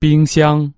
冰箱。